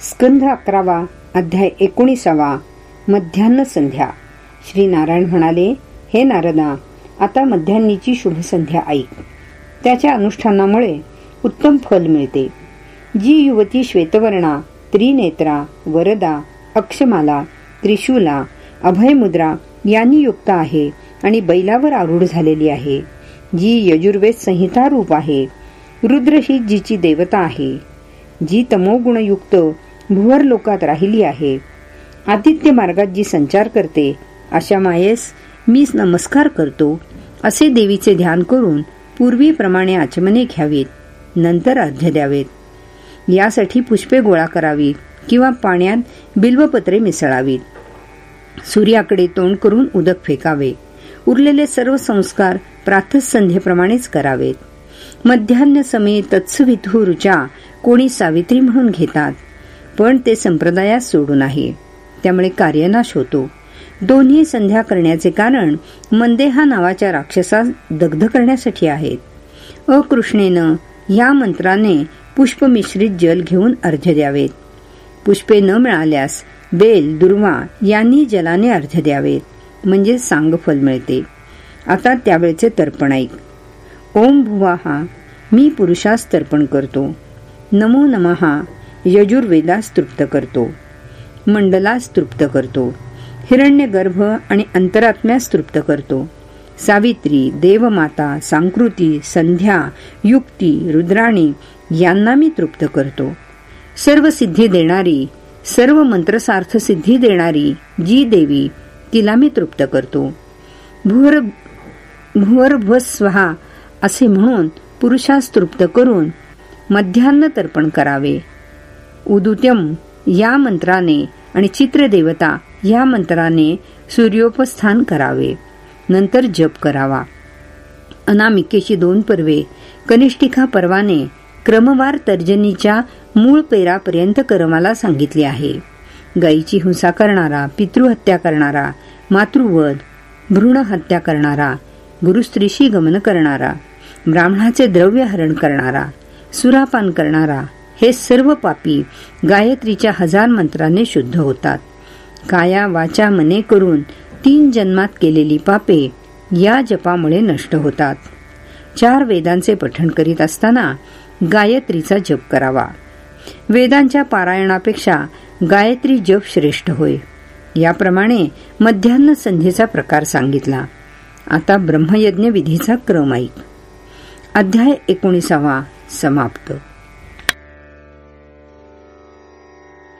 स्कंध अकरावा अध्याय एकोणीसावा मध्यान्ह संध्या. श्री नारायण म्हणाले हे नारदा आता मध्यान्नीची शुभ संध्या ऐक त्याच्या अनुष्ठानामुळे उत्तम फल मिळते. जी युवती श्वेतवर्णा त्रिनेत्रा वरदा अक्षमाला त्रिशूला अभयमुद्रा यांनी युक्त आहे आणि बैलावर आरूढ झालेली आहे. जी यजुर्वेद संहिता रूप आहे. रुद्र ही जिची देवता आहे. जी तमोगुणयुक्त भुवर लोकात राहिली आहे. आदित्य मार्गात जी संचार करते अशा मायेस मी नमस्कार करतो असे देवीचे ध्यान करून पूर्वीप्रमाणे आचमने घ्यावीत नंतर अर्ध्य द्यावेत. यासाठी पुष्पे गोळा करावीत किंवा पाण्यात बिल्वपत्रे मिसळावीत. सूर्याकडे तोंड करून उदक फेकावे. उरलेले सर्व संस्कार प्रातसंध्येप्रमाणेच करावेत. मध्यान्ह समे तत्सवितू रुचा कोणी सावित्री म्हणून घेतात. पण ते संप्रदायात सोडून आहे. त्यामुळे कार्यनाश होतो. दोन्ही संध्या करण्याचे कारण मंदेहा नावाच्या राक्षसास दग्ध करण्यासाठी आहेत. अकृष्णेनं या मंत्राने पुष्प मिश्रित जल घेऊन अर्ध द्यावेत. पुष्पे न मिळाल्यास बेल दुर्वा यांनी जलाने अर्घ्य द्यावेत. म्हणजे सांगफल मिळते. आता त्यावेळचे तर्पण ऐक. ओम भुवाहा मी पुरुषास तर्पण करतो. नमो नमहा यजुर्वेदास तृप्त करतो. मंडलास तृप्त करतो. हिरण्य गर्भ आणि अंतरात्म्यास तृप्त करतो. सावित्री देवमाता सांकृती संध्या युक्ती रुद्राणी यांना मी तृप्त करतो. सर्व सिद्धी देणारी सर्व मंत्रसार्थ सिद्धी देणारी जी देवी तिला मी तृप्त करतो. भुवर भुवर्भस्वहा असे म्हणून पुरुषास तृप्त करून मध्यान्न तर्पण करावे. उदुत्यम या मंत्राने आणि चित्रदेवता या मंत्राने सूर्योपस्थान करावे. नंतर जप करावा. अनामिकेची दोन पर्वे कनिष्ठिका पर्वाने क्रमवार तर्जनीच्या मूळ पेरापर्यंत क्रमाला सांगितले आहे. गायीची हिंसा करणारा पितृहत्या करणारा मातृवध भ्रूण हत्या करणारा गुरुस्त्रीशी गमन करणारा ब्राह्मणाचे द्रव्य हरण करणारा सुरापान करणारा हे सर्व पापी गायत्रीच्या हजार मंत्राने शुद्ध होतात. काया वाचा मने करून तीन जन्मात केलेली पापे या जपामुळे नष्ट होतात. चार वेदांचे पठण करीत असताना गायत्रीचा जप करावा. वेदांच्या पारायणापेक्षा गायत्री जप श्रेष्ठ होय. याप्रमाणे मध्यान्ह संधीचा प्रकार सांगितला. आता ब्रह्मयज्ञ विधीचा क्रम ऐक अध्याय एकोणीसावा समाप्त.